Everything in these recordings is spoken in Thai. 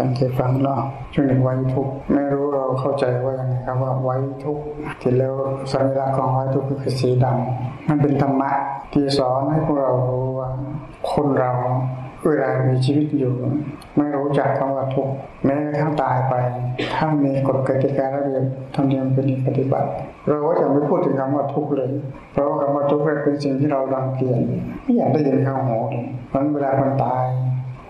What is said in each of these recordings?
ตั้งใจฟังเนาะช่วงนึ่งไว้ทุกไม่รู้เราเข้าใจว่ายังไงครับว่าไว้ทุกที่แล้วสัญลักษณ์ของไว้ทุกคือสีดำมันเป็นธรรมะที่สอนให้พวกเรารู้ว่าคนเราเวลามีชีวิตอยู่ ไม่รู้จักคำว่าทุกแม้กระทั่งตายไป ถ้ามีกฎกติการะเบียบธรรมเนียมเป็นปฏิบัติ เราก็จะไม่พูดถึงคำว่าทุกเลย เพราะคำว่าทุกเป็นสิ่งที่เราดังเกียนไม่อยากได้ยินคำหูเลยเพราะเวลาคนตาย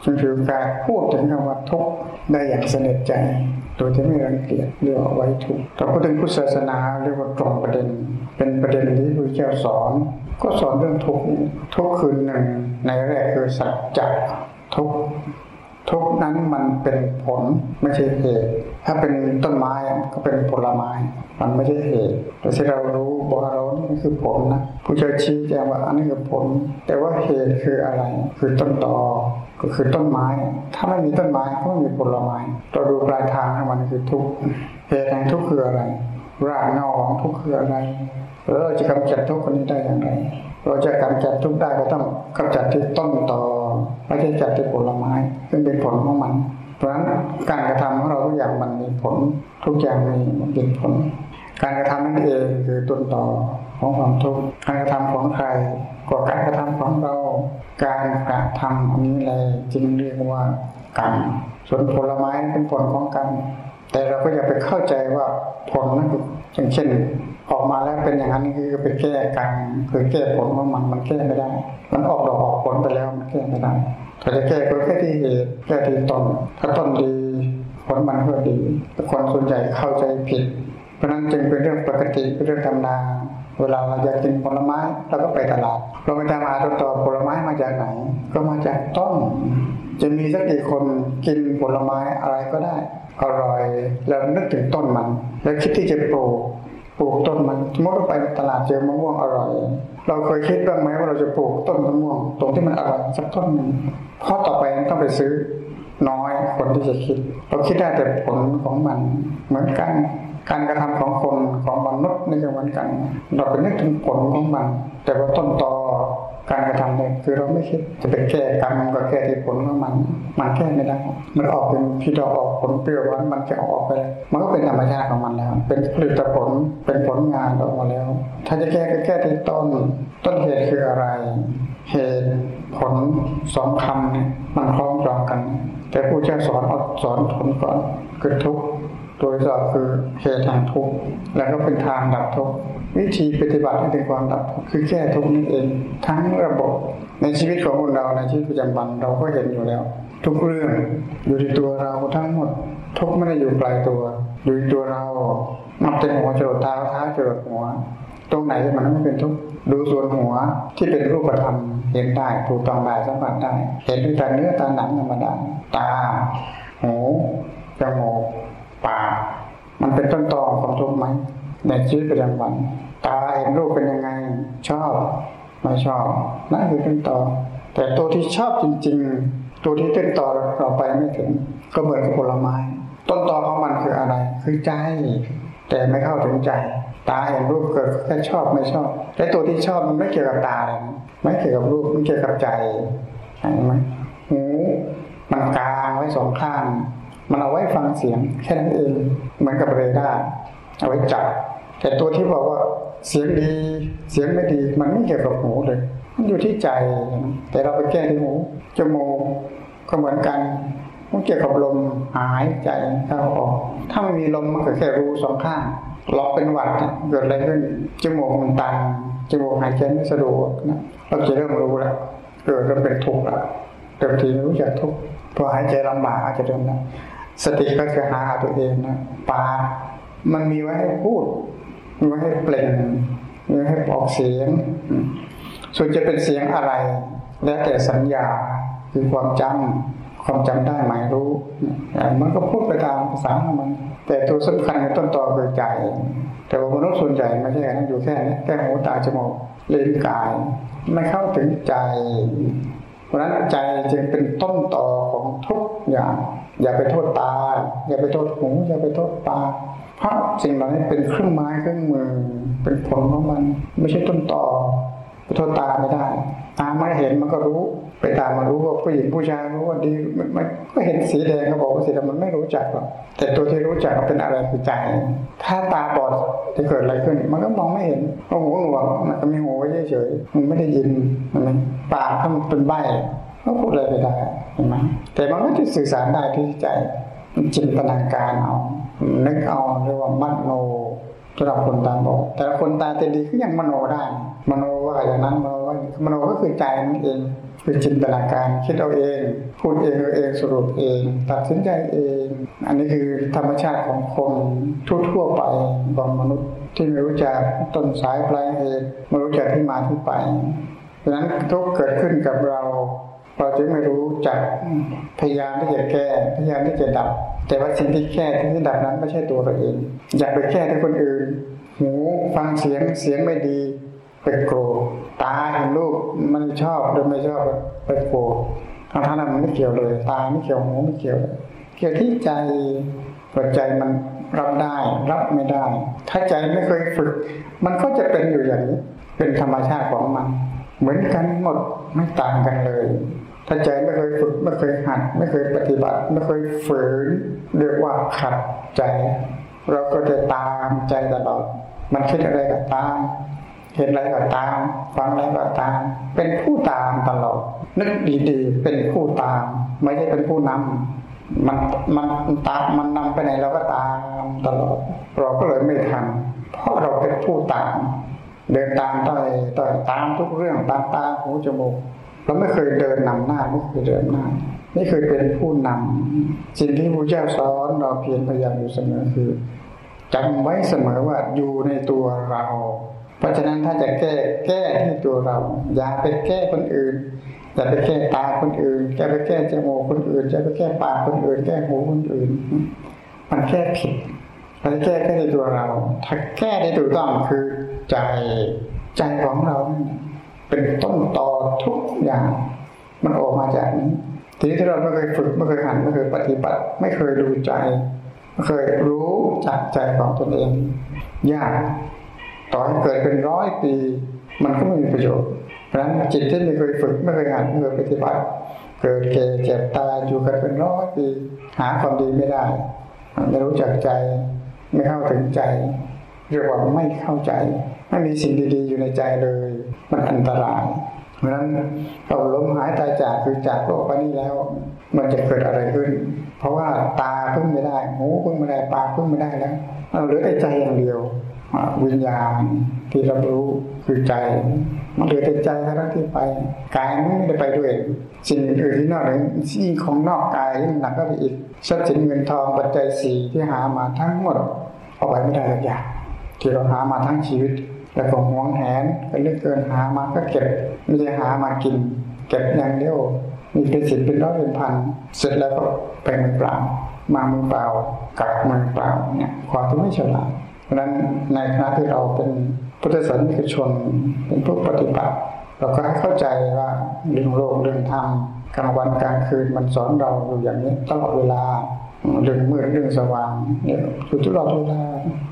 จึงถือการพูดถึงคำว่าทุกข์ได้อย่างสนิทใจ โดยที่ไม่รังเกียจเรียกว่าไว้ทุกแต่พูดถึงพุทธศาสนาเรียกว่าตรงประเด็น เป็นประเด็นที่พระเจ้าสอน ก็สอนเรื่องทุกข์ทุกคืนหนึ่งในแรกคือสัจจะทุกข์ ทุกนั้นมันเป็นผลไม่ใช่เหตุ ถ้าเป็นต้นไม้ก็เป็นผลไม้ มันไม่ใช่เหตุ แต่ที่เรารู้บอกเรานี่คือผลนะผู้เจ้าชี้แจงว่าอันนี้คือผล แต่ว่าเหตุคืออะไร คือต้นตอก็คือต้นไม้ ถ้าไม่มีต้นไม้ก็ไม่มีผลไม้เราดูปลายทางของมันคือทุกเหตุแห่งทุกคืออะไรรากเงาของทุกคืออะไรแล้วเราจะกำจัดทุกคนนี้ได้อย่างไร เราจะกำจัดทุกได้ก็ต้องกำจัดที่ต้นตอไม่ใช่จัดที่ผลไม้ ซึ่งเป็นผลของมัน เพราะฉะนั้นการกระทำของเราทุกอย่างมันมีผลทุกอย่างมีเป็นผล การกระทำนั่นเองคือต้นตอของความทุกข์การกระทำของใครก็การกระทำของเรา การกระทำอันนี้เลยจึงเรียกว่ากรรมส่วนผลไม้เป็นผลของกรรมแต่เราก็อย่าไปเข้าใจว่าผลนั่นคืออย่างเช่น ออกมาแล้วเป็นอย่างนั้นคือไปแก้กรรมคือแก้ผลของมันมันแก้ไม่ได้ มันออกดอกออกผลไปแล้วมันแก้ไม่ได้ถ้าจะแก้ก็แค่ที่เหตุแก้ที่ต้นถ้าต้นดีผลมันก็ดีแต่คนส่วนใหญ่เข้าใจผิด เพราะนั้นจึงเป็นเรื่องปกติเป็นเรื่องธรรมดาเวลาเราอยากกินผลไม้เราก็ไปตลาด เราไปตามหาต้นตอผลไม้มาจากไหน ก็มาจากต้นจะมีสักกี่คนกินผลไม้อะไรก็ได้อร่อย แล้วนึกถึงต้นมัน แล้วคิดที่จะปลูก ปลูกต้นมันสมมติเราไปตลาดเจอมะม่วงอร่อย เราเคยคิดบ้างไหมว่าเราจะปลูกต้นมะม่วง ตรงที่มันอร่อยสักต้นหนึ่งเพราะต่อไปต้องไปซื้อน้อยคนที่จะคิด เราคิดได้แต่ผลของมันเหมือนกัน การกระทำของคนของมนุษย์นี่ก็เหมือนกัน เราเป็นึกถึงผลของมัน แต่ว่าต้นตอ การกระทำเนี่ยคือเราไม่คิดจะไปแก้กรรมก็แก้ที่ผลของมัน มันแก้ไม่ได้ มันออกเป็นพี่ดอกออกผลเปรี้ยวหวานมันจะออกไปแล้วมันก็เป็นธรรมชาติของมันแล้ว เป็นผลิตผลเป็นผลงานออกมาแล้ว ถ้าจะแก้ก็แก้ที่ต้น ต้นเหตุคืออะไร เหตุผลสองคำเนี่ยมันคล้องจองกัน แต่ผู้เจ้าสอนอาสอนผลก่อนคือทุกข์ โดยสอบคือเหตุแห่งทุกข์แล้วก็เป็นทางดับทุกข์วิธีปฏิบัติให้ถึงความดับทุกข์คือแก้ทุกข์นั่นเอง ทั้งระบบในชีวิตของคนเราในชีวิตประจำวันเราก็เห็นอยู่แล้ว ทุกเรื่องอยู่ที่ตัวเราทั้งหมด ทุกไม่ได้อยู่ไกลตัวอยู่ที่ตัวเรานับแต่หัวจรดเท้าเท้าจรดหัว ตรงไหนที่มันไม่เป็นทุกข์ดูส่วนหัวที่เป็นรูปธรรมเห็นได้ถูกต้องได้สัมผัสได้ เห็นด้วยตาเนื้อตาหนังธรรมดาตาหูจมูก ปากมันเป็นต้นตอของทุกข์ไหมในชีวิตประจำวัน ตาเห็นรูปเป็นยังไง ชอบไม่ชอบนั่นคือต้นตอแต่ตัวที่ชอบจริง ๆ ตัวที่ต้นตอเราไปไม่ถึง ก็เหมือนกับผลไม้ ต้นตอของมันคืออะไร คือใจ แต่ไม่เข้าถึงใจ ตาเห็นรูปเกิดแค่ชอบไม่ชอบ แต่ตัวที่ชอบมันไม่เกี่ยวกับตาเลยไม่เกี่ยวกับรูปมันเกี่ยวกับใจเห็นไหมหูมันกลางไว้สองข้าง มันเอาไว้ฟังเสียงแค่นั้นเองเหมือนกับเรดาร์เอาไว้จับ แต่ตัวที่บอกว่าเสียงดี เสียงไม่ดี มันไม่เกี่ยวกับหูเลย มันอยู่ที่ใจ แต่เราไปแก้ที่หูจมูกก็เหมือนกันมันเกี่ยวกับลมหายใจเข้าออก ถ้าไม่มีลมมันก็แค่รูสองข้างล็อกเป็นหวัดเกิดอะไรขึ้นจมูกมันตันจมูกหายใจไม่สะดวกนะเราจะเริ่มรู้แล้วเกิดเริ่มเป็นทุกข์แล้วเต็มทีไม่รู้จักทุกข์พอหายใจลำบากอาจจะเริ่มนะ สติก็จะหาตัวเองนะปากมันมีไว้ให้พูด มีไว้ให้เปล่งมีไว้ให้ออกเสียง ส่วนจะเป็นเสียงอะไร แล้วแต่สัญญาคือความจำความจำได้หมายรู้ มันก็พูดไปตามภาษาของมัน แต่ตัวสำคัญในต้นตอคือใจ แต่ว่ามนุษย์ส่วนใหญ่ไม่ใช่แค่นั้นอยู่แค่นี้แค่หูตาจมูกลิ้นกาย ไม่เข้าถึงใจ เพราะฉะนั้นใจจึงเป็นต้นต่อของทุกอย่าง อย่าไปโทษตา อย่าไปโทษหู อย่าไปโทษตา เพราะสิ่งเหล่านี้เป็นเครื่องไม้เครื่องมือ เป็นผลของมัน ไม่ใช่ต้นต่อ ทษตาไม่ได้ตาไม่เห็นมันก็รู้ ไปตามมารู้ว่าผู้หญิงผู้ชายรู้ว่าดีมันก็เห็นสีแดงเขาบอกว่าสีแดงมันไม่รู้จักหรอกแต่ตัวที่รู้จักเป็นอะไรคือใจถ้าตาบอดจะเกิดอะไรขึ้น มันก็มองไม่เห็นเพราะหูหนวกมันก็มีหูไว้เฉยๆมันไม่ได้ยินมันปากถ้ามันเป็นใบก็พูดอะไรไปได้เห็นไหมแต่มันก็จะสื่อสารได้ที่ใจมันจินตนาการเอานึกเอาเรียกว่ามัดโน สำหรับคนตาบอดแต่คนตาจะดีก็ยังมโนได้ มโนว่าอย่างนั้นมโนว่ามโนก็คือใจนั่นเอง คือจินตนาการคิดเอาเอง พูดเองเอาเองสรุปเอง ตัดสินใจเอง อันนี้คือธรรมชาติของคนทั่วๆไปของมนุษย์ ที่ไม่รู้จักต้นสายปลายเหตุไม่รู้จักที่มาที่ไปดังนั้นทุกเกิดขึ้นกับเรา เราจึงไม่รู้จักพยายามที่จะแก้พยายามที่จะดับ แต่ว่าสิ่งที่แก้ที่ดับนั้นไม่ใช่ตัวเราเอง อย่าไปแก้ที่คนอื่น หูฟังเสียงเสียงไม่ดีไปโกรธตาเห็นรูปมันชอบหรือไม่ชอบไปโกรธทางท่านมันไม่เกี่ยวเลย ตาไม่เกี่ยวหูไม่เกี่ยว เกี่ยวที่ใจหัวใจมันรับได้ รับไม่ได้ ถ้าใจไม่เคยฝึก มันก็จะเป็นอยู่อย่างนี้ เป็นธรรมชาติของมัน เหมือนกันหมดไม่ต่างกันเลย ถ้าใจไม่เคยฝึกไม่เคยหัด ไม่เคยปฏิบัติ ไม่เคยฝืนเรียกว่าขัดใจ เราก็จะตามใจตลอดมันคิดอะไรก็ตาม เห็นอะไรก็ตาม ฟังอะไรก็ตาม เป็นผู้ตามตลอดนึกดีๆเป็นผู้ตาม ไม่ใช่เป็นผู้นำมันมันตามมันนำไปไหนเราก็ตามตลอด เราก็เลยไม่ทำเพราะเราเป็นผู้ตาม เดินตามต่อยต่อยตามทุกเรื่องตามตาหูจมูก เราไม่เคยเดินนำหน้าไม่เคยเดินหน้า ไม่เคยเป็นผู้นำสิ่งที่พระเจ้าสอนเราเพียรพยายามอยู่เสมอคือจำไว้เสมอว่าอยู่ในตัวเรา เพราะฉะนั้นถ้าจะแก้แก้ที่ตัวเรา อย่าไปแก้คนอื่นอย่าไปแก้ตาคนอื่นอย่าไปแก้จมูกคนอื่นอย่าไปแก้ปากคนอื่น แก้หูคนอื่น มันแก้ผิดเราแก้แค่ในตัวเรา ถ้าแก้ได้ถูกต้องคือใจใจของเราเเป็นต้นต่อทุกอย่าง มันออกมาจากนี้ ทีนี้ถ้าเราไม่เคยฝึกไม่เคยหันไม่เคยปฏิบัติ ไม่เคยดูใจไม่เคยรู้จักใจของตนเองยากต่อให้เกิดเป็นร้อยปี มันก็ไม่มีประโยชน์เพราะฉะนั้นจิตที่ไม่เคยฝึกไม่เคยหันไม่เคยปฏิบัติ เกิดแก่เจ็บตายอยู่กันเป็นร้อยปี หาความดีไม่ได้ไม่รู้จักใจ ไม่เข้าถึงใจเรียกว่าไม่เข้าใจ ไม่มีสิ่งดีๆอยู่ในใจเลย มันอันตราย เพราะฉะนั้นเราล้มหายตายจากคือจากโลกไปนี้แล้ว มันจะเกิดอะไรขึ้น เพราะว่าตาพึ่งไม่ได้หูพึ่งไม่ได้ปากพึ่งไม่ได้แล้วเราเหลือแต่ใจอย่างเดียววิญญาณที่รับรู้คือใจ มันเหลือแต่ใจเท่านั้นที่ไปกายมันไม่ได้ไปด้วยสิ่งอื่นที่นอกนั้นสิ่งของนอกกายยิ่งหนักก็ไปอีกทรัพย์สินเงินทองปัจจัยสี่ที่หามาทั้งหมดเอาไว้ไม่ได้ทุกอย่างที่เราหามาทั้งชีวิต แล้วก็หวงแหนก็เลือกเกินหามาก็เก็บไม่ได้หามากิน เก็บอย่างเดียวมีเป็นสิบเป็นร้อยเป็นพันเสร็จแล้วก็ไปมือเปล่า มามือเปล่ากับมือเปล่าเนี่ยความที่ไม่ฉลาดเพราะฉะนั้นในขณะที่เราเป็นพุทธศาสนิกชนเป็นผู้ปฏิบัติ เราก็ให้เข้าใจว่าเรื่องโลกเรื่องธรรมกลางวันกลางคืนมันสอนเราอยู่อย่างนี้ตลอดเวลาเรื่องมืดเรื่องสว่างเนี่ยอยู่ตลอดเวลา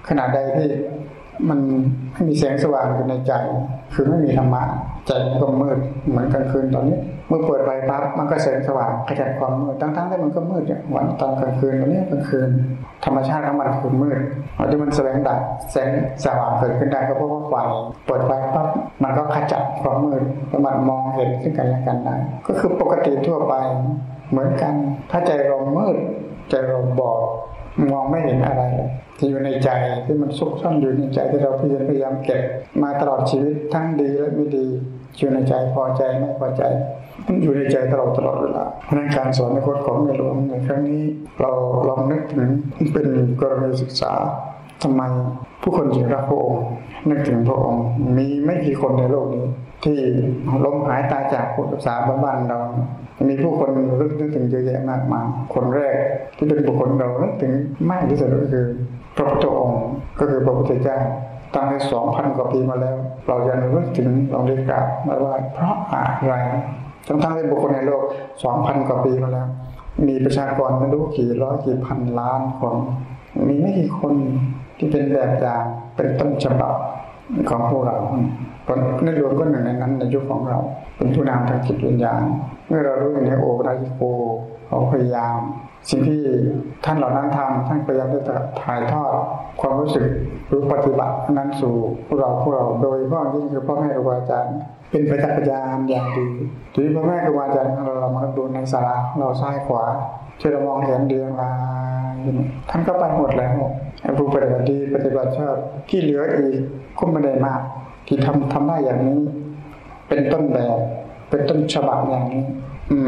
ขณะใดที่ มันไม่มีแสงสว่างอยู่ในใจ คือไม่มีธรรมะใจมันก็มืดเหมือนกลางคืนตอนนี้ เมื่อเปิดไฟปั๊บมันก็แสงสว่างขจัดความมืดทั้งๆที่มันก็มืดเนี่ยวันตอนกลางคืนตอนนี้กลางคืน ธรรมชาติของมันคือมืดที่มันแสงดับแสงสว่างเกิดขึ้นได้ก็เพราะว่าไฟเปิดไฟปั๊บมันก็ขจัดความมืดแล้วมันมองเห็นซึ่งกันและกันได้ ก็คือปกติทั่วไปเหมือนกัน ถ้าใจเรามืดใจเราบอด มองไม่เห็นอะไรเลยที่อยู่ในใจที่มันซุกซ่อนอยู่ในใจที่เราพยายามเก็บมาตลอดชีวิตทั้งดีและไม่ดีอยู่ในใจพอใจไม่พอใจมันอยู่ในใจตลอดตลอดเวลาเพราะนั้นการสอนในคนของในหลวงในครั้งนี้เราลองนึกถึงเป็นกรณีศึกษาทำไมผู้คนจึงรักพระองค์นึกถึงพระองค์มีไม่กี่คนในโลกนี้ ที่ล้มหายตายจากพุทธศาสนาบ้านเรา มีผู้คนรึกนึกถึงเยอะแยะมากมายคนแรกที่เป็นบุคคลเรานึกถึงมากที่สุดก็คือพระพุทธองค์ก็คือพระพุทธเจ้าตั้งแต่สองพันกว่าปีมาแล้ว เรายังนึกถึงเราได้กราบมาว่าเพราะอะไรทั้งทั้งที่บุคคลในโลกสองพันกว่าปีมาแล้ว มีประชากรไม่รู้กี่ร้อยกี่พันล้านคน มีไม่กี่คนที่เป็นแบบอย่างเป็นต้นฉบับของพวกเรา พในหลวงก็หนึ่งในนั้นในยุคของเรา เป็นผู้นำทางจิตวิญญาณ เมื่อเรารู้อย่างนี้โอรายิโกเขาพยายาม สิ่งที่ท่านเหล่านั้นทำท่านพยายามที่จะถ่ายทอด ความรู้สึกหรือปฏิบัตินั้นสู่พวกเราพวกเราโดยพาะยิ่งคือพ่อแม่ครูอาจารย์ เป็นประจักษ์พยานอย่างดีทีนี้พ่อแม่ครูอาจารย์ของเราเรามาดูในสาราเราซ้ายขวาที่เรามองเห็นเดียงลายท่านก็ไปหมดแล้วไอ้ผู้ปฏิบัติดีปฏิบัติชอบที่เหลืออีกก็ไม่ได้มาก ที่ทำทำได้อย่างนี้ เป็นต้นแบบ เป็นต้นฉบับอย่างนี้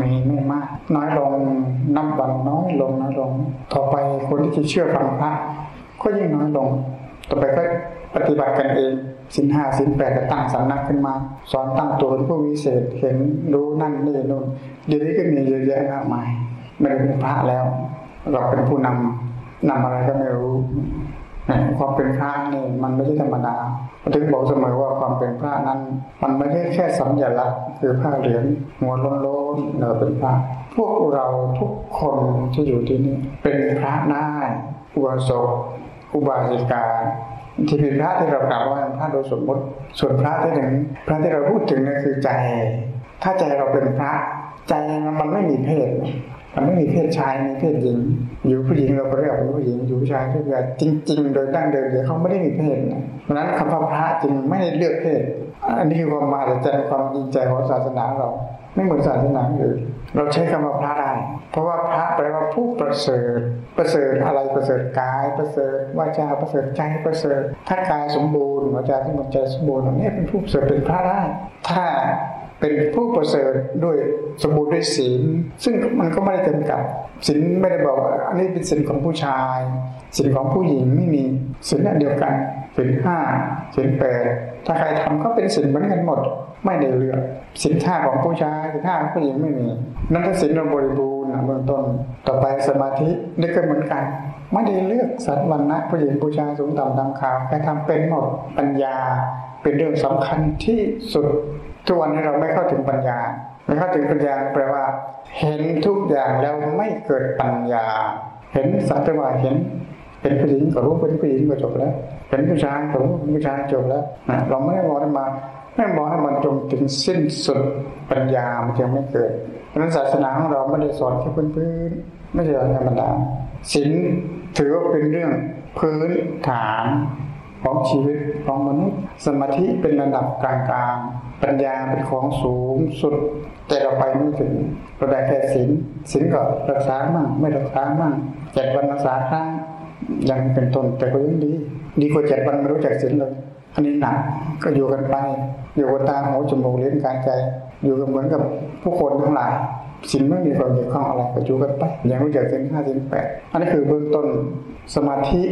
มีไม่มาก น้อยลงนับวันน้อยลงน้อยลง ต่อไปคนที่จะเชื่อฟังพระก็ยิ่งน้อยลง ต่อไปก็ปฏิบัติกันเองสินห้าสินแปดก็ตั้งสำนักขึ้นมา สอนตั้งตัวเป็นผู้วิเศษเห็นรู้นั่นนี่นู่นเดี๋ยวนี้ก็มีเยอะแยะมากมายไม่ได้เป็นพระแล้ว เราเป็นผู้นำนำอะไรก็ไม่รู้ ความเป็นพระนี่มันไม่ใช่ธรรมดาถึงบอกเสมอว่าความเป็นพระนั้น มันไม่ใช่แค่สัญลักษณ์คือผ้าเหลืองหัวโล้นๆเราเป็นพระพวกเราทุกคนที่อยู่ที่นี่เป็นพระได้อุบาสกอุบาสิกาที่เป็นพระที่เรากล่าวว่าพระโดยสมมติ ส่วนพระที่ถึงพระที่เราพูดถึงนั่นคือใจ ถ้าใจเราเป็นพระ ใจมันไม่มีเพศ มันไม่มีเพศชายมีเพศหญิง อยู่ผู้หญิงเราก็เรียกว่าผู้หญิงอยู่ผู้ชายก็เรียกจริง ๆ โดยดั้งเดิมเลยเขาไม่ได้มีเพศเพราะนั้นคำว่าพระจึงไม่ได้เลือกเพศ อันนี้คือความมาแต่ใจความจริงใจของศาสนาเรา ไม่เหมือนศาสนาอื่นเราใช้คำว่าพระได้ เพราะว่าพระแปลว่าผู้ประเสริฐ ประเสริฐอะไรประเสริฐกาย ประเสริฐวาจาประเสริฐใจประเสริฐถ้ากายสมบูรณ์วาจาสมบูรณ์ใจสมบูรณ์นี่เป็นผู้ประเสริฐเป็นพระได้ถ้า เป็นผู้ประเสริฐด้วยสมบูรณ์ด้วยศีล ซึ่งมันก็ไม่ได้จำกัดศีลไม่ได้บอกว่าอันนี้เป็นศีลของผู้ชายศีลของผู้หญิงไม่มีศีลเดียวกันศีลห้าศีลแปดถ้าใครทำก็เป็นศีลเหมือนกันหมด ไม่ได้เลือกศีลห้าของผู้ชายศีลห้าของผู้หญิงไม่มี นั่นถ้าศีลเราบริบูรณ์เบื้องต้น ต่อไปสมาธินี่ก็เหมือนกันไม่ได้เลือกสัตว์วันนะผู้หญิงผู้ชายสูงต่ำดำขาวใครทำเป็นหมดปัญญาเป็นเรื่องสำคัญที่สุด ทุกวันนี้เราไม่เข้าถึงปัญญา ไม่เข้าถึงปัญญาแปลว่า เห็นทุกอย่างแล้วไม่เกิดปัญญา เห็นสัตว์ว่าเห็นเป็นผู้หญิงก็รู้เป็นผู้หญิงก็จบแล้วเห็นผู้ชายก็รู้เป็นผู้ชายจบแล้วเราไม่ได้บอกให้มาไม่บอกให้มันจงถึงสิ้นสุดปัญญามันยังไม่เกิดเพราะนั้นศาสนาของเราไม่ได้สอนแค่พื้นๆไม่ใช่ธรรมดาศีลถือว่าเป็นเรื่องพื้นฐานของชีวิตของมนุษย์ สมาธิเป็นระดับกลางๆ ปัญญาเป็นของสูงสุด แต่เราไปไม่ถึงเราได้แค่ศีลศีลก็รักษามั่งไม่รักษามั่งเจ็ดวันรักษาครั้งยังเป็นต้นแต่ก็ยังดีดีกว่าเจ็ดวันไม่รู้จักศีลเลยอันนี้หนักก็อยู่กันไป อยู่กับตาหูจมูกเลี้ยงกายใจ อยู่กันเหมือนกับผู้คนทั้งหลาย สินไม่มีความเกี่ยวข้องอะไรก็อยู่กันไปยังรู้จักสินห้าสินแปดอันนี้คือเบื้องต้นสมาธิ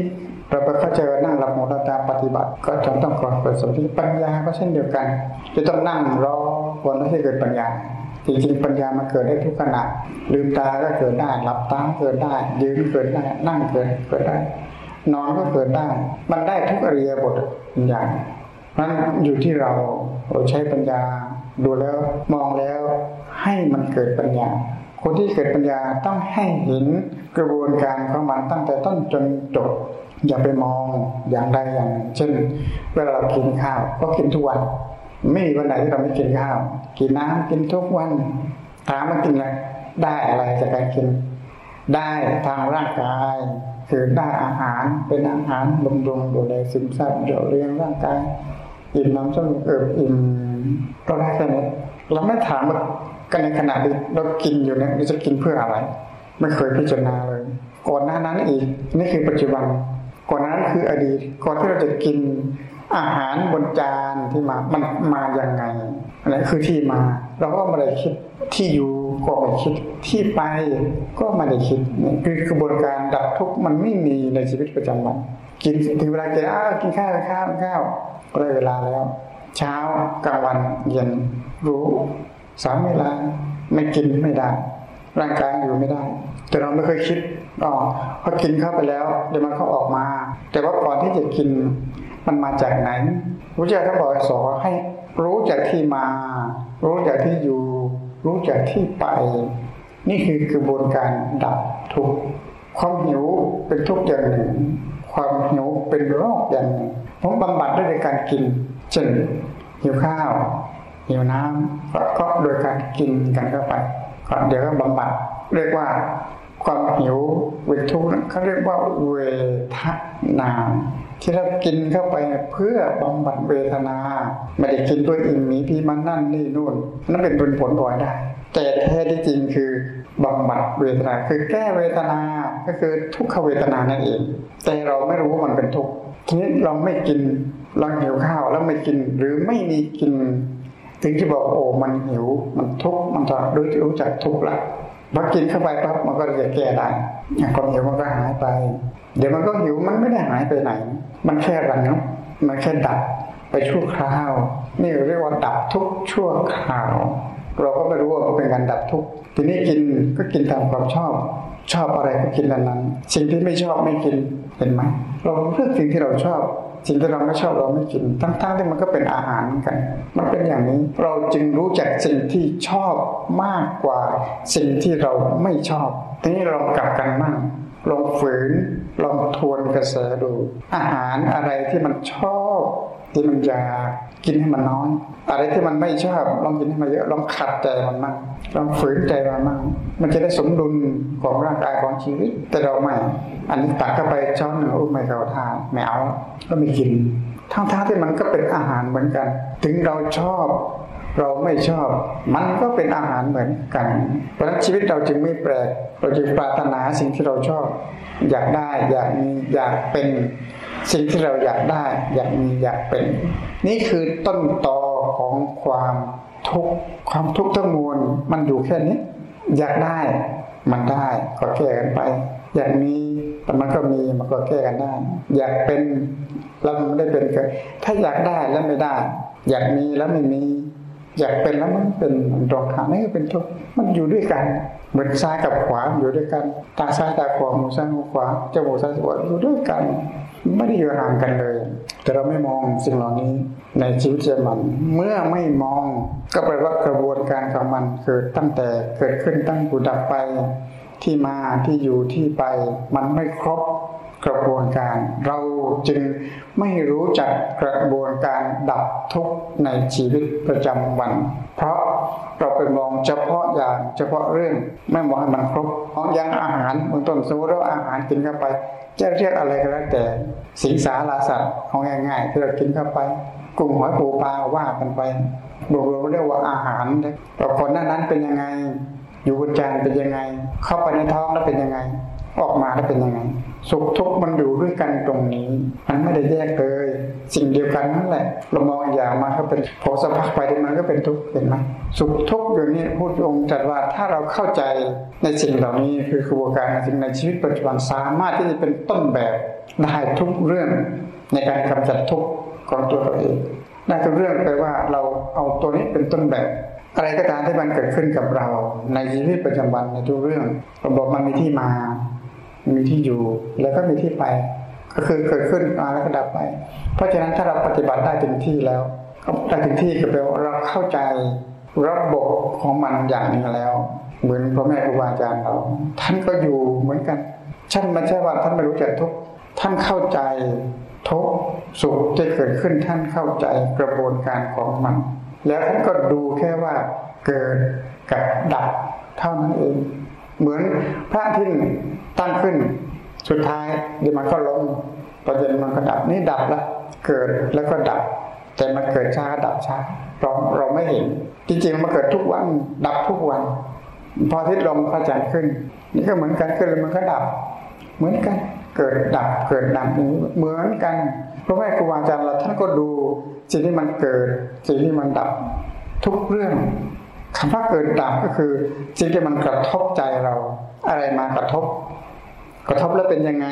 เราไปเข้าใจว่านั่งหลับหูหลับตาปฏิบัติ ก็จะต้องก่อนเกิดสมาธิปัญญาก็เช่นเดียวกัน จะต้องนั่งรอคนไม่ใช่เกิดปัญญาจริงๆปัญญามันเกิดได้ทุกขณะลืมตาก็เกิดได้หลับตาเกิดได้ ยืนเกิดได้นั่งเกิดเกิดได้ นอนก็เกิดได้ มันได้ทุกอริยบทอย่างนั้นอยู่ที่เราเราใช้ปัญญาดูแล้วมองแล้ว ให้มันเกิดปัญญา คนที่เกิดปัญญาต้องให้เห็นกระบวนการของมันตั้งแต่ต้นจนจบ อย่าไปมองอย่างใดอย่างเช่น เวลาเรากินข้าวก็กินทุกวัน ไม่มีวันไหนที่เราไม่กินข้าว กินน้ำกินทุกวันถามมันกินอะไรได้อะไรจากการกิน ได้ทางร่างกายคือได้อาหารเป็นอาหารบำรุงดูแลซึมซับเดี่ยวเลี้ยงร่างกายอิ่มน้ำสมุนเอิบอิ่มก็ได้แค่นี้เราไม่ถามว่า กันในขณะที่เรากินอยู่เนี่ยเราจะกินเพื่ออะไร ไม่เคยพิจารณาเลย ก่อนหน้านั้นอีก นี่คือปัจจุบัน ก่อนนั้นคืออดีต ก่อนที่เราจะกินอาหารบนจานที่มา มันมาอย่างไงอะไรคือที่มา เราก็ไม่ได้คิดที่อยู่ก็ไม่คิดที่ไปก็ไม่ได้คิดนี่คือกระบวนการดับทุกข์มันไม่มีในชีวิตประจำวัน กินถึงเวลากินอ้าวกินข้าวข้าวข้าวก็ได้เวลาแล้ว เช้ากลางวันเย็นรู้ สามเวลาไม่กินไม่ได้ ร่างกายอยู่ไม่ได้ แต่เราไม่เคยคิดอ๋อพอกินเข้าไปแล้ว เดี๋ยวมันเขาออกมา แต่ว่าก่อนที่จะกินมันมาจากไหนพระเจ้าท่านบอกสอนให้รู้จากที่มา รู้จากที่อยู่ รู้จากที่ไป นี่คือกระบวนการดับทุกข์ความหิวเป็นทุกข์อย่างหนึ่ง ความหิวเป็นโรคอย่างหนึ่งผมบำบัดด้วยการกินเช่นหิวข้าว หิวน้ำก็โดยการกินกันเข้าไปก็เดี๋ยวก็บำบัดเรียกว่าความหิวเวทุกข์เขาเรียกว่าเวทนาที่เรากินเข้าไปเพื่อบำบัดเวทนา ไม่ได้กินด้วยอิ่มมีพี่มันนั่นนี่นู่นนั่นเป็นผลผลพลอยได้ แต่แท้ที่จริงคือบำบัดเวทนาคือแก้เวทนาก็คือทุกขเวทนานั่นเอง แต่เราไม่รู้ว่ามันเป็นทุกข์ทีนี้เราไม่กินเราหิวข้าวแล้วไม่กินหรือไม่มีกิน ถึงจะบอกโอ้มันหิว มันทุกข์มันจะรู้รู้จักทุกข์ละพอกินเข้าไปปั๊บมันก็จะแก้ได้ความหิวมันก็หายไป เดี๋ยวมันก็หิวมันไม่ได้หายไปไหน มันแค่ระงับมันแค่ดับไปชั่วคราว นี่เรียกว่าดับทุกชั่วคราว เราก็ไม่รู้ว่าเป็นการดับทุกทีนี้กินก็กินตามความชอบ ชอบอะไรก็กินอันนั้น สิ่งที่ไม่ชอบไม่กินเห็นไหมเราเลือกสิ่งที่เราชอบ สิ่งที่เราไม่ชอบเราไม่กิน ทั้งๆที่มันก็เป็นอาหารเหมือนกัน มันเป็นอย่างนี้เราจึงรู้จักสิ่งที่ชอบมากกว่าสิ่งที่เราไม่ชอบ ทีนี้เรากลับกันมั่งลองฝืนลองทวนกระแสดู อาหารอะไรที่มันชอบ ที่มันอยากกินให้มันน้อย อะไรที่มันไม่ชอบลองกินให้มันเยอะลองขัดใจมันมั่งลองฝืนใจมันมั่งมันจะได้สมดุลของร่างกายของชีวิต แต่เราไม่ อันนี้ตักเข้าไปช้อนหนึ่งอุ้มไม่เข้าทานไม่เอาก็ไม่กิน ทั้งๆที่มันก็เป็นอาหารเหมือนกัน ถึงเราชอบเราไม่ชอบ มันก็เป็นอาหารเหมือนกัน เพราะฉะนั้นชีวิตเราจึงไม่แปลก เราจึงปรารถนาสิ่งที่เราชอบ อยากได้อยากมีอยากเป็น สิ่งที่เราอยากได้ อยากมีอยากเป็น นี่คือต้นตอของความทุกข์ความทุกข์ทั้งมวลมันอยู่แค่นี้ อยากได้มันได้ก็แก้กันไป อยากมีแต่มันก็มีมันก็แก้กันได้ อยากเป็นแล้วมันไม่ได้เป็นก็ถ้าอยากได้แล้วไม่ได้ อยากมีแล้วไม่มี อยากเป็นแล้วมันเป็นตรงข้ามนี่ก็เป็นทุกข์มันอยู่ด้วยกัน เหมือนซ้ายกับขวาอยู่ด้วยกัน ตาซ้ายตาขวาหูซ้ายหูขวาจมูกซ้ายจมูกอยู่ด้วยกัน ไม่ได้อยู่ห่างกันเลย แต่เราไม่มองสิ่งเหล่านี้ในชีวิตประจำวัน เมื่อไม่มองก็แปลว่ากระบวนการของมันเกิดตั้งแต่เกิดขึ้นตั้งอยู่ดับไป ที่มาที่อยู่ที่ไป มันไม่ครบกระบวนการ เราจึงไม่รู้จักกระบวนการดับทุกข์ในชีวิตประจำวัน เพราะ เราไปมองเฉพาะอย่างเฉพาะเรื่องไม่มองให้มันครบมองอย่างอาหารบางต้นสมมติเราอาหารกินเข้าไป จะเรียกอะไรก็แล้วแต่สิงสาราสัตว์ของง่ายๆที่เรากินเข้าไปกุ้งหอยปูปลาว่ากันไปรวมๆเรียกว่าอาหารแต่คนนั้นนั้นเป็นยังไง อยู่บนจานเป็นยังไง เข้าไปในท้องแล้วเป็นยังไง กมาแล้วเป็นยังไงสุขทุกข์มันอยู่ด้วยกันตรงนี้ มันไม่ได้แยกเลย สิ่งเดียวกันนั่นแหละ เรามองอย่างมาก็เป็นพอสักพักไปมันก็เป็นทุกข์เห็นไหมสุขทุกข์อย่างนี้พูดองค์จัดว่าถ้าเราเข้าใจในสิ่งเหล่านี้คือกระบวนการในสิ่งในชีวิตปัจจุบันสามารถที่จะเป็นต้นแบบได้ทุกเรื่องในการกำจัดทุกข์ของตัวเราเองนั่นคือเรื่องแปลว่าเราเอาตัวนี้เป็นต้นแบบอะไรก็ตามที่มันเกิดขึ้นกับเรา ในชีวิตประจำวันในทุกเรื่องเราบอกมันมีที่มา มีที่อยู่แล้วก็มีที่ไป ก็คือเกิดขึ้นมาแล้วก็ดับไป เพราะฉะนั้นถ้าเราปฏิบัติได้ถึงที่แล้วได้ถึงที่ก็แปลว่าเราเข้าใจระบบของมันอย่างนี้แล้ว เหมือนพ่อแม่ครูบาอาจารย์เรา ท่านก็อยู่เหมือนกันท่านไม่ใช่ว่าท่านไม่รู้จักทุกท่านเข้าใจทุกสุขที่เกิดขึ้นท่านเข้าใจกระบวนการของมัน แล้วท่านก็ดูแค่ว่าเกิดกับดับเท่านั้นเอง เหมือนพระอาทิตย์ตั้งขึ้น สุดท้ายเดี๋ยวมันก็ลงตอนเย็นมันก็ดับนี่ดับแล้วเกิดแล้วก็ดับ แต่มันเกิดช้าดับช้าเราเราไม่เห็น จริงๆมันเกิดทุกวันดับทุกวัน พออาทิตย์ลงพระจันทร์ขึ้น นี่ก็เหมือนกันขึ้นแล้วมันก็ดับ เหมือนกันเกิดดับเกิดดับนี้เหมือนกันเพราะแม่ครูอาจารย์เราท่านก็ดูสิ่งที่มันเกิดสิ่งที่มันดับทุกเรื่อง คำว่าเกิดดับก็คือสิ่งที่มันกระทบใจเรา อะไรมากระทบ กระทบแล้วเป็นยังไง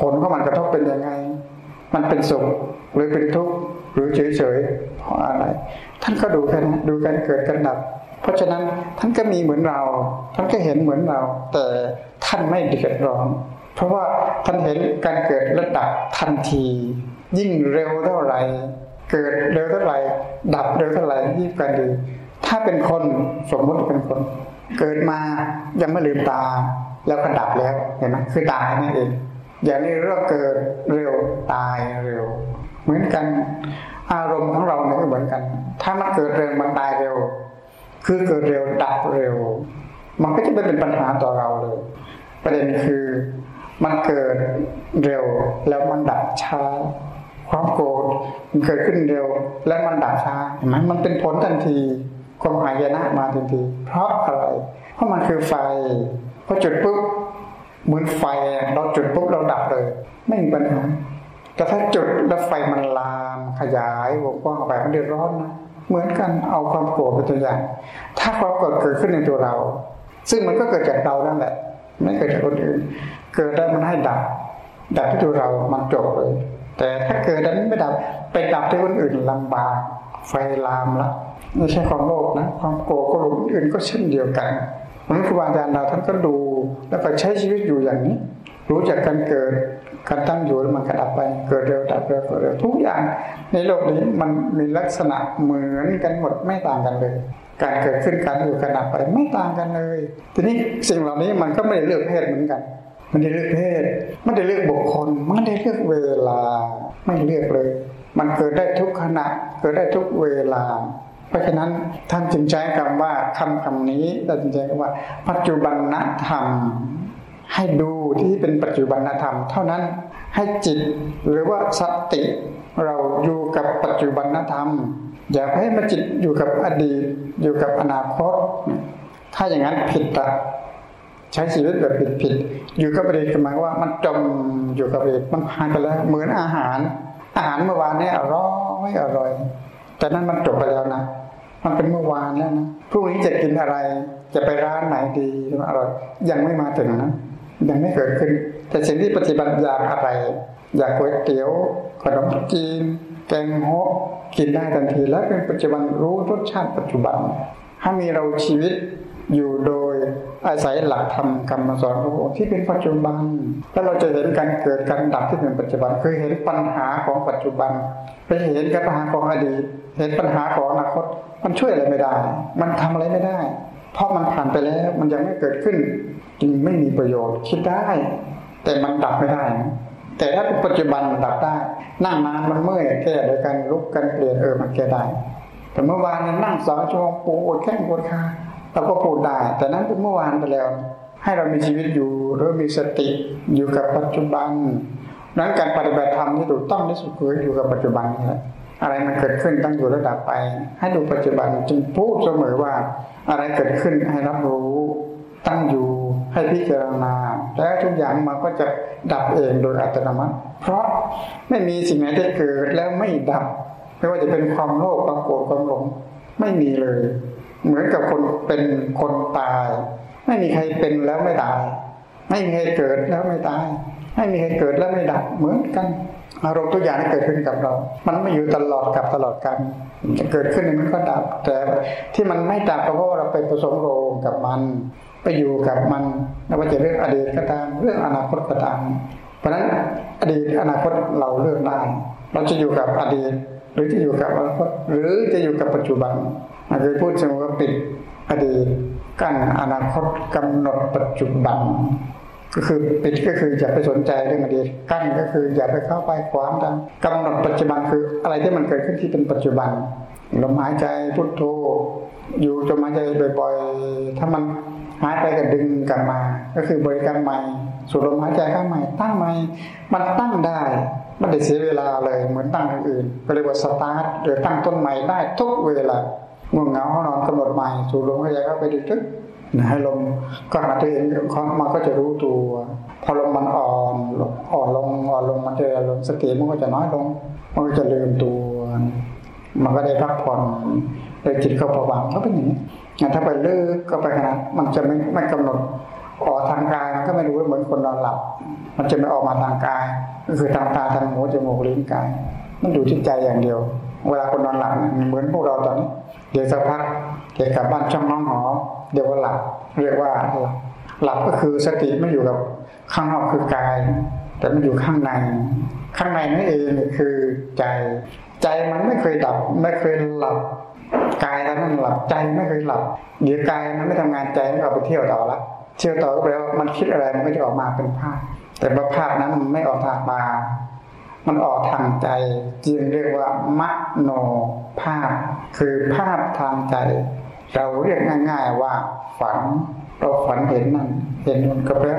ผลของมันกระทบเป็นยังไง มันเป็นสุขหรือเป็นทุกข์หรือเฉยๆเพราะอะไร ท่านก็ดูกันดูกันเกิดกันดับ เพราะฉะนั้นท่านก็มีเหมือนเรา ท่านก็เห็นเหมือนเรา แต่ท่านไม่เดือดร้อนเพราะว่าท่านเห็นการเกิดระดับทันที ยิ่งเร็วเท่าไหร่เกิดเร็วเท่าไหร่ดับเร็วเท่าไหร่ยิ่งกันดี ถ้าเป็นคนสมมติเป็นคน เกิดมายังไม่ลืมตา แล้วก็ดับแล้วเห็นไหมคือตายนั่นเองอย่างนี้เรื่องเกิดเร็วตายเร็ว เหมือนกันอารมณ์ของเราเนี่ยก็เหมือนกัน ถ้ามันเกิดเร็วมันตายเร็ว คือเกิดเร็วดับเร็ว มันก็จะไม่เป็นปัญหาต่อเราเลย ประเด็นคือมันเกิดเร็วแล้วมันดับช้า ความโกรธมันเกิดขึ้นเร็ว แล้วมันดับช้าเห็นไหมมันเป็นผลทันที ความหายนะมาทันที เพราะอะไร เพราะมันคือไฟพอจุดปุ๊บเหมือนไฟเราจุดปุ๊บเราดับเลย ไม่มีปัญหา แต่ถ้าจุดแล้วไฟมันลามขยายวงกว้างออกไปมันเดือดร้อนนะเหมือนกันเอาความโกรธเป็นตัวอย่าง ถ้าความโกรธเกิดขึ้นในตัวเรา ซึ่งมันก็เกิดจากเรานั่นแหละ ไม่เกิดจากคนอื่น เกิดได้มันให้ดับ ดับที่ตัวเรา มันจบเลย แต่ถ้าเกิดนั้นไม่ดับไปดับที่คนอื่นลำบาก ไฟลามละ ไม่ใช่ความโลภนะ ความโกรธก็รู้อื่นก็เช่นเดียวกันเพราะนั้นครูบาอาจารย์เราท่านก็ดู แล้วก็ใช้ชีวิตอยู่อย่างนี้ รู้จักการเกิดการตั้งอยู่แล้วมันกระดับไป เกิดเร็วดับเร็วเกิดเร็วทุกอย่าง ในโลกนี้มันมีลักษณะเหมือนกันหมดไม่ต่างกันเลย การเกิดขึ้นการอยู่การดับไปไม่ต่างกันเลย ทีนี้สิ่งเหล่านี้มันก็ไม่ได้เลือกเพศเหมือนกันไม่ได้เลือกเพศไม่ได้เลือกบุคคลไม่ได้เลือกเวลาไม่เลือกเลย มันเกิดได้ทุกขณะ เกิดได้ทุกเวลา ราะฉะนั้นท่านจึงใช้คำว่าคำคำนี้เรานจึงใช้คำว่า ปัจจุบันนธรรม ให้ดูที่เป็นปัจจุบันธรรม เท่านั้นให้จิตหรือว่าสติเราอยู่กับปัจจุบันธรรม อย่าให้มาจิตอยู่กับอดีต อยู่กับอนาคต ถ้าอย่างนั้นผิดละใช้ชีวิตแบบผิดผิดอยู่กับอดีตหมายว่ามันจมอยู่กับอดีตมันผ่านไปแล้วเหมือนอาหาร อาหารเมื่อวานนี้อร่อยอร่อย แต่นั้นมันจบไปแล้วนะ มันเป็นเมื่อวานแล้วนะพรุ่งนี้จะกินอะไร จะไปร้านไหนดีอร่อยยังไม่มาถึงนะยังไม่เกิดขึ้น แต่สิ่งที่ปฏิบัติอยากอะไร อยากก๋วยเตี๋ยวขนมจีนแกงโฮกินได้ทันที และเป็นปัจจุบันรู้รสชาติปัจจุบัน ถ้ามีเราชีวิตอยู่โดย อาศัยหลักธรรมคำสอนของพระองค์ที่เป็นปัจจุบัน แล้วเราจะเห็นการเกิดการดับที่เป็นปัจจุบันคือเห็นปัญหาของปัจจุบันไปเห็นปัญหาของอดีต เห็นปัญหาของอนาคต มันช่วยอะไรไม่ได้ มันทำอะไรไม่ได้ เพราะมันผ่านไปแล้วมันยังไม่เกิดขึ้น จึงไม่มีประโยชน์คิดได้ แต่มันดับไม่ได้ แต่ถ้าเป็นปัจจุบันดับได้นั่งนานมันเมื่อยแก้โดยการลุกกันเปลี่ยนเออมันแก้ได้แต่เมื่อวานนั่งสองชั่วโมงปวดแข้งปวดขา เราก็พูดได้ แต่นั้นเป็นเมื่อวานไปแล้ว ให้เรามีชีวิตอยู่หรือมีสติอยู่กับปัจจุบันนั้นการปฏิบัติธรรมที่ถูกต้องที่สุดคืออยู่กับปัจจุบันนี่แหละอะไรมันเกิดขึ้นตั้งอยู่ระดับไป ให้ดูปัจจุบันจึงพูดเสมอว่า อะไรเกิดขึ้นให้รับรู้ ตั้งอยู่ให้พิจารณาแล้วทุกอย่างมันก็จะดับเองโดยอัตโนมัติ เพราะไม่มีสิ่งไหนที่เกิดแล้วไม่ดับ ไม่ว่าจะเป็นความโลภความโกรธความหลงไม่มีเลย เหมือนกับคนเป็นคนตาย ไม่มีใครเป็นแล้วไม่ตาย ไม่มีใครเกิดแล้วไม่ตาย ไม่มีใครเกิดแล้วไม่ดับเหมือนกันอารมณ์ทุกอย่างที่เกิดขึ้นกับเรา มันไม่อยู่ตลอดกับตลอดกัน จะเกิดขึ้นมันก็ดับ แต่ที่มันไม่ดับเพราะว่าเราไปผสมโรงกับมัน ไปอยู่กับมันไม่ว่าจะเรื่องอดีตก็ตาม เรื่องอนาคตก็ตาม เพราะฉะนั้นอดีตอนาคตเราเลือกได้ เราจะอยู่กับอดีต หรือจะอยู่กับอนาคต หรือจะอยู่กับปัจจุบัน อาจจะพูดเสมอว่าปิดอดีตกั้นอนาคตกำหนดปัจจุบัน ก็คือปิดก็คืออย่าไปสนใจเรื่องอดีตกั้นก็คืออย่าไปเข้าไปขวางกันกำหนดปัจจุบันคืออะไรที่มันเกิดขึ้นที่เป็นปัจจุบันลมหายใจพุทโธอยู่จมหายใจบ่อยๆ ถ้ามันหายไปก็ดึงกลับมา ก็คือบริกรรมใหม่สูดลมหายใจเข้าใหม่ ตั้งใหม่ มันตั้งได้ไม่ได้เสียเวลาเลยเหมือนตั้งอย่างอื่นก็เรียกว่าสตาร์ทหรือตั้งต้นใหม่ได้ทุกเวลา ง่วงเหงานอนกำหนดใหม่สูดลมหายใจเข้าไปดึกๆให้ลมก็หาตัวเองมันก็จะรู้ตัวพอลมมันอ่อนอ่อนลงอ่อนลงมันจะลงสติมันก็จะน้อยลง มันก็จะลืมตัว มันก็ได้พักผ่อนเลยจิตเขาประวังก็เป็นอย่างนี้ถ้าไปเลิกก็ไปขนาดมันจะไม่ไม่กำหนดออกทางกายมันก็ไม่รู้เหมือนคนนอนหลับ มันจะไม่ออกมาทางกาย ก็คือทางตาทางหูจมูกลิ้นกาย มันอยู่ที่ใจอย่างเดียว เวลาคนนอนหลับเหมือนพวกเราตอนนี้ เดี๋ยวสักพักเดี๋ยวกลับบ้านช่องน้องหอเดี๋ยวก็หลับเรียกว่าหลับก็คือสติไม่อยู่กับข้างนอกคือกาย แต่มันอยู่ข้างใน ข้างในนั่นเองคือใจ ใจมันไม่เคยดับ ไม่เคยหลับกายแล้วมันหลับใจไม่เคยหลับเดี๋ยวกายมันไม่ทำงานใจมันก็ไปเที่ยวต่อละเที่ยวต่อก็แปลว่ามันคิดอะไรมันก็จะออกมาเป็นภาพ แต่ว่าภาพนั้นมันไม่ออกทางมา มันออกทางใจจึงเรียกว่ามโนภาพ คือภาพทางใจ เราเรียกง่าย ๆว่าฝันเราฝันเห็นนั่นเห็นมันก็แปล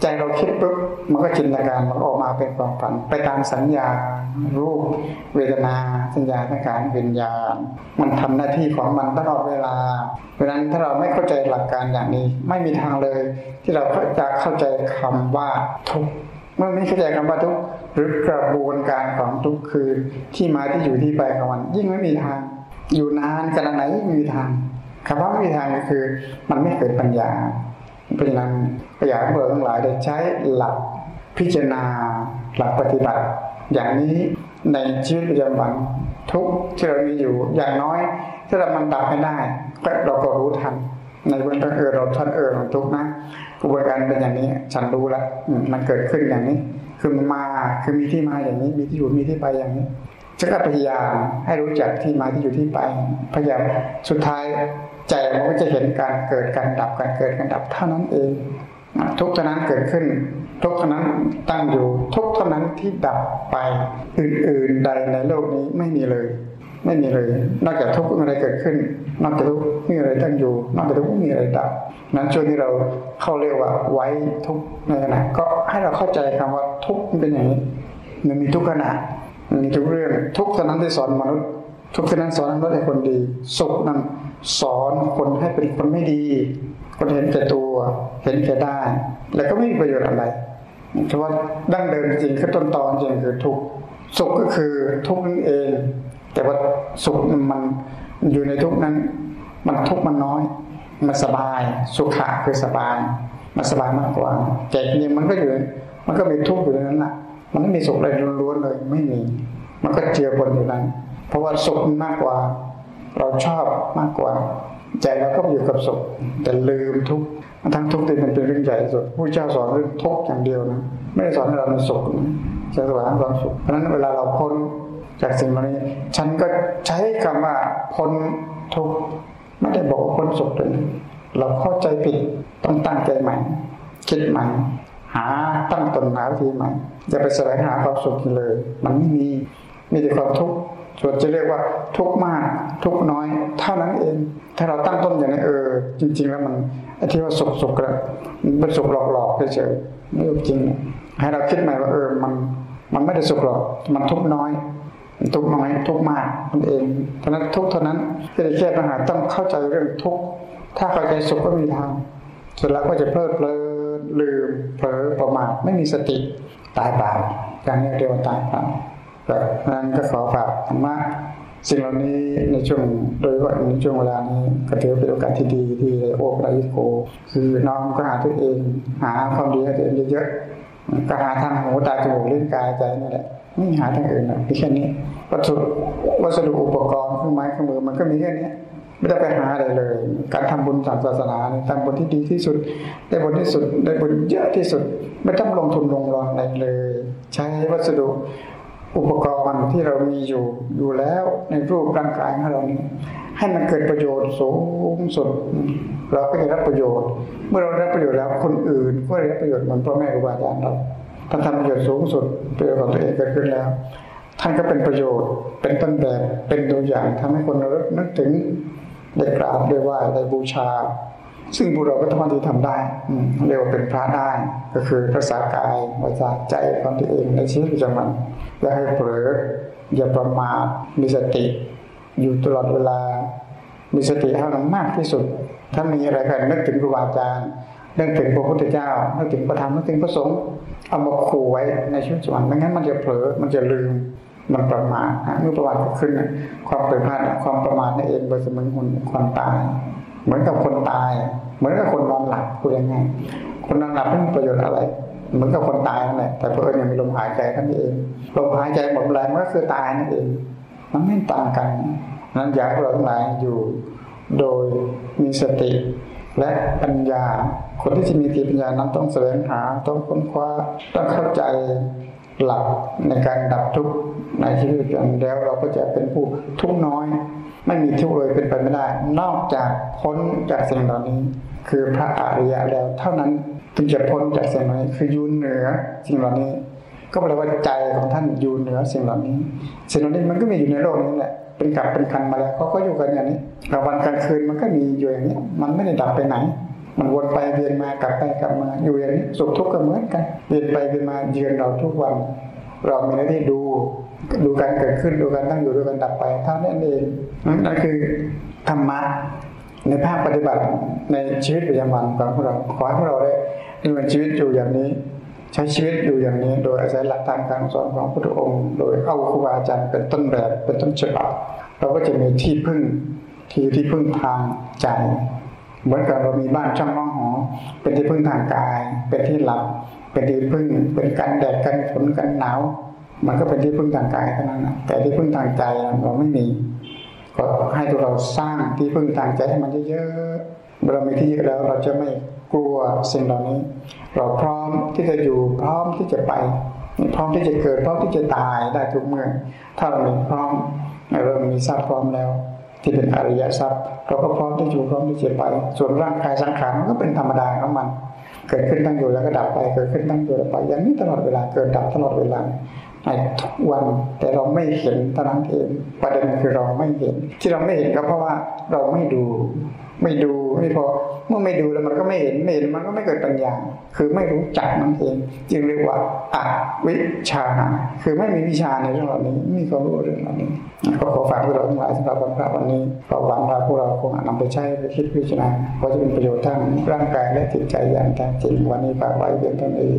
ใจเราคิดปุ๊บมันก็จินตนาการมันออกมาเป็นความฝัน ไปตามสัญญา รูป เวทนา สัญญาสังการวิญญาณ มันทำหน้าที่ของมันตลอดเวลาเพราะนั้นถ้าเราไม่เข้าใจหลักการอย่างนี้ ไม่มีทางเลย ที่เราจะเข้าใจคำว่าทุกข์ เมื่อไม่เข้าใจคำว่าทุกหรือกระบวนการของทุกคือที่มาที่อยู่ที่ไปของมัน ยิ่งไม่มีทาง อยู่นานขนาดไหนไม่มีทางคำว่าไม่มีทางก็คือ มันไม่เกิดปัญญาเพราะฉะนั้นอยากให้เราทั้งหลายได้ใช้หลักพิจารณาหลักปฏิบัติ อย่างนี้ในชีวิตประจำวันทุกที่เรามีอยู่อย่างน้อยถ้าเรามันดับไม่ได้ก็เราก็รู้ทัน ในเบื้องต้นเออเราทันเออของทุกนะ กระบวนการเป็นอย่างนี้ ฉันรู้แล้วมันเกิดขึ้นอย่างนี้ คือมันมาคือมีที่มาอย่างนี้ มีที่อยู่มีที่ไปอย่างนี้ฉันก็พยายามให้รู้จักที่มาที่อยู่ที่ไป พยายามสุดท้ายใจมันก็จะเห็นการเกิดการดับการเกิดการดับเท่านั้นเองทุกเท่านั้นเกิดขึ้น ทุกเท่านั้นตั้งอยู่ ทุกเท่านั้นที่ดับไป อื่นๆใดในโลกนี้ไม่มีเลย ไม่มีเลย นอกจากทุกข์มีอะไรเกิดขึ้น นอกจากทุกข์มีอะไรตั้งอยู่ นอกจากทุกข์มีอะไรดับนั้นช่วงที่เราเข้าเรียกว่าไว้ทุกข์ในขณะก็ให้เราเข้าใจคำว่าทุกข์เป็นอย่างนี้มันมีทุกขณะมันมีทุกเรื่องทุกเท่านั้นที่สอนมนุษย์ ทุกเท่านั้นสอนมนุษย์ให้คนดี สุขนั้นสอนคนให้เป็นคนไม่ดี คนเห็นแก่ตัวเห็นแก่ได้ แล้วก็ไม่มีประโยชน์อะไรเพราะว่าดั้งเดิมจริงคือต้นตอนจริงคือทุกข์สุขก็คือทุกข์นั่นเอง แต่ว่าสุขมันอยู่ในทุกนั้น มันทุกมันน้อย มันสบาย สุขะคือสบาย มันสบายมากกว่าแต่จริงมันก็อยู่ มันก็มีทุกข์อยู่ในนั้นแหละมันไม่มีสุขอะไรล้วนๆเลย ไม่มี มันก็เจือปนอยู่นั้น เพราะว่าสุขมากกว่า เราชอบมากกว่า ใจเราก็อยู่กับสุข แต่ลืมทุกข์ทั้งทุกข์ที่มันเป็นเรื่องใหญ่สุดผู้เจ้าสอนเรื่องทุกข์อย่างเดียวนะ ไม่ได้สอนให้เรามีสุขจะสอนควาสุข เพราะฉะนั้นเวลาเราพ้น จากสิ่งเหล่านี้ ฉันก็ใช้คำว่าพ้นทุกข์ไม่ได้บอกว่าพ้นสุขเลยเราเข้าใจผิดต้องตั้งใจใหม่ คิดใหม่หาตั้งตนหาวิธีใหม่อย่าไปแสวงหาความสุขเลย มันไม่มีมีแต่ความทุกข์ส่วนจะเรียกว่าทุกมากทุกน้อย เท่านั้นเอง ถ้าเราตั้งต้นอย่างนี้เออ จริง ๆ แล้วมันไอ้ที่ว่าสุขสุขกระมันเป็นสุขหลอกๆเฉยๆไม่จริง ให้เราคิดใหม่ว่าเออมัน มันไม่ได้สุขหรอกมันทุกน้อย ทุกน้อยทุกมากมันเอง เพราะนั้นทุกเท่านั้นที่จะแก้ปัญหาต้องเข้าใจเรื่องทุกถ้าเข้าใจสุขก็มีทางเสร็จแล้วก็จะเพลิดเพลินลืมเผลอประมาทไม่มีสติตายเปล่าการนี้เรียกว่าตายเปล่าแต่นั้นก็ขอฝากธรรมะสิ่งเหล่านี้ในช่วงโดยว่าในช่วงเวลานี้ก็ถือเป็นโอกาสที่ดีที่โอกรายิโก คือน้องก็หาตัวเอง หาความดีให้ตัวเองเยอะๆก็หาทางหูตาจมูกลิ้นกายใจนี่แหละไม่หาทางอื่นหรอกแค่นี้ วัสดุวัสดุอุปกรณ์เครื่องไม้เครื่องมือมันก็มีแค่นี้ไม่ได้ไปหาอะไรเลย การทำบุญทางศาสนาทำบุญที่ดีที่สุด ได้บุญที่สุด ได้บุญเยอะที่สุด ไม่ต้องลงทุนลงรอนอะไรเลย ใช้วัสดุอุปกรณ์ที่เรามีอยู่อยู่แล้วในรูปร่างกายของเรานี้ ให้มันเกิดประโยชน์สูงสุด เราก็จะรับประโยชน์ เมื่อเราได้ประโยชน์แล้วคนอื่นก็ได้ประโยชน์เหมือนพ่อแม่ครูบาอาจารย์เรา ท่านทำประโยชน์สูงสุดประโยชน์ของตัวเองเกิดขึ้นแล้ว ท่านก็เป็นประโยชน์เป็นต้นแบบเป็นตัวอย่างทำให้คนรนึกถึงได้กราบได้ไหว้ได้บูชา ซึ่งพวกเราก็ทำที่ทำได้เรียกว่าเป็นพระได้ ก็คือรักษากายวาจาใจของตัวเองในชีวิตประจำวันอย่าให้เผลออย่าประมาทมีสติ อยู่ตลอดเวลา มีสติให้มันมากที่สุด ถ้ามีอะไรกันนึกถึงครูบาอาจารย์ นึกถึงพระพุทธเจ้านึกถึงพระธรรมนึกถึงพระสงฆ์เอามาขู่ไว้ในชีวิตประจำวันไม่งั้นมันจะเผลอมันจะลืมมันประมาทเมื่อประมาทขึ้น ความเป็นพลาดความประมาทนั่นเองเป็นเสมือนคนความตาย เหมือนกับคนตาย เหมือนกับคนนอนหลับพูดยังไงคนนอนหลับไม่มีประโยชน์อะไรเหมือนกับคนตายนั่นแหละแต่เพื่อนยังมีลมหายใจนั่นเองลมหายใจหมดแรงมันก็คือตายนั่นเองมันไม่ต่างกันนั้นอยากเราทั้งหลายอยู่ โดยมีสติ และปัญญา คนที่จะมีสติปัญญานั้นต้องแสวงหาต้องค้นคว้าต้องเข้าใจหลักในการดับทุกข์ในชีวิตประจำแล้วเราก็จะเป็นผู้ทุกข์น้อย ไม่มีทุกข์เลยเป็นไปไม่ได้ นอกจากพ้นจากสิ่งเหล่านี้ คือพระอริยะแล้ว เท่านั้นถึงจะพ้นจากสิ่งเหล่านี้คือยืนเหนือสิ่งเหล่านี้ ก็แปลว่าใจของท่านอยู่เหนือสิ่งเหล่านี้ สิ่งเหล่านี้มันก็มีอยู่ในโลกนี้แหละ เป็นกับเป็นคันมาแล้วเขาก็อยู่กันอย่างนี้กลางวันกลางคืนมันก็มีอยู่อย่างนี้ มันไม่ได้ดับไปไหน มันวนไปเวียนมากลับไปกลับมาอยู่อย่างนี้สุขทุกข์ก็เหมือนกันเวียนไปเวียนมาเยือนเราทุกวัน เรามีหน้าที่ดู ดูการเกิดขึ้นดูการตั้งอยู่ดูการดับไปเท่านั้นเองนั่นคือธรรมะในภาคปฏิบัติในชีวิตประจำวันของพวกเราขอให้พวกเราได้ดำเนินชีวิตอยู่อย่างนี้ ใช้ชีวิตอยู่อย่างนี้โดยอาศัยหลักการการสอนของพระพุทธองค์ โดยเอาครูบาอาจารย์เป็นต้นแบบเป็นต้นฉบับเราก็จะมีที่พึ่งที่ที่พึ่งทางใจ เหมือนกับเรามีบ้านช่องห้องหอ เป็นที่พึ่งทางกาย เป็นที่หลับ เป็นที่พึ่ง เป็นกันแดดกันฝนกันหนาว มันก็เป็นที่พึ่งทางกายเท่านั้นนะแต่ที่พึ่งทางใจเราไม่มีก็ให้ตัวเราสร้างที่พึ่งทางใจให้มันเยอะๆเรามีที่เยอะแล้วเราจะไม่ กลัวสิ่งเหล่านี้ เราพร้อมที่จะอยู่พร้อมที่จะไป พร้อมที่จะเกิดพร้อมที่จะตายได้ทุกเมื่อ ถ้าเรามีพร้อมเรามีทรัพย์พร้อมแล้ว ที่เป็นอริยทรัพย์ เราก็พร้อมที่จะอยู่พร้อมที่จะไป ส่วนร่างกายสังขารมันก็เป็นธรรมดาของมัน เกิดขึ้นตั้งอยู่แล้วก็ดับไป เกิดขึ้นตั้งอยู่แล้วไป อย่างนี้ตลอดเวลาเกิดดับตลอดเวลาในทุกวันแต่เราไม่เห็นเท่านั้นเองประเด็นคือเราไม่เห็น ที่เราไม่เห็นก็เพราะว่าเราไม่ดูไม่ดูไม่พอเมื่อไม่ดูแล้วมันก็ไม่เห็นไม่เห็นมันก็ไม่เกิดปัญญา คือไม่รู้จักมันเองจึงเรียกว่าอวิชา คือไม่มีวิชาในเรื่องเหล่านี้ไม่มีความรู้เรื่องเหล่านี้ก็ขอฝากพวกเราทั้งหลายสำหรับวันพระวันนี้ก็หวังว่าพวกเราคงนำไปใช้ไปคิดพิจารณาว่าจะเป็นประโยชน์ทั้งร่างกายและจิตใจอย่างแท้จริงวันนี้ฝากไว้เพียงเท่านี้